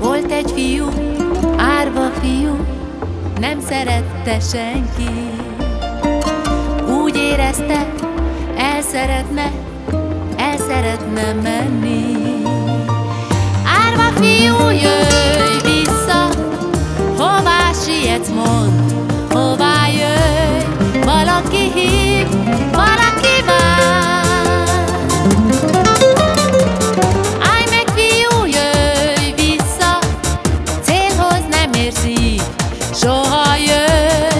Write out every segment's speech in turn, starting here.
Volt egy fiú, árva fiú, nem szerette senki. Úgy érezte, el szeretne, el szeretne menni. merci. J'aurai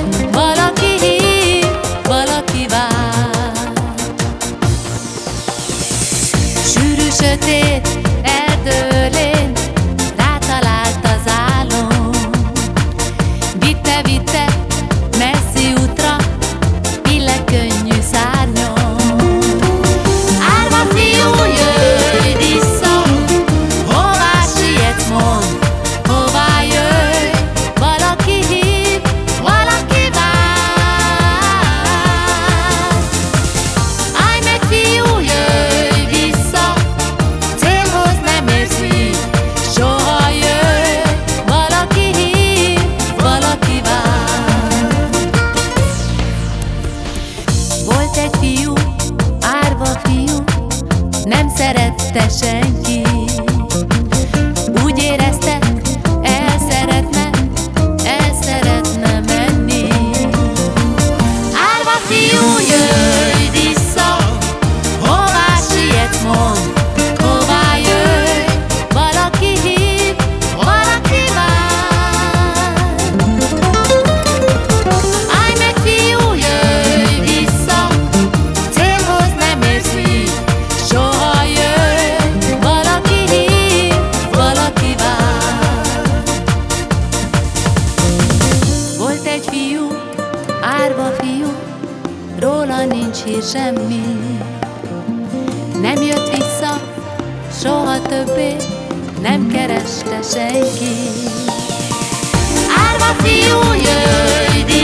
egy fiú, árva fiú, nem szerette senki. kicsi zsemmi. Nem jött vissza, soha többé nem kereste senki. Árva fiú, jöjj!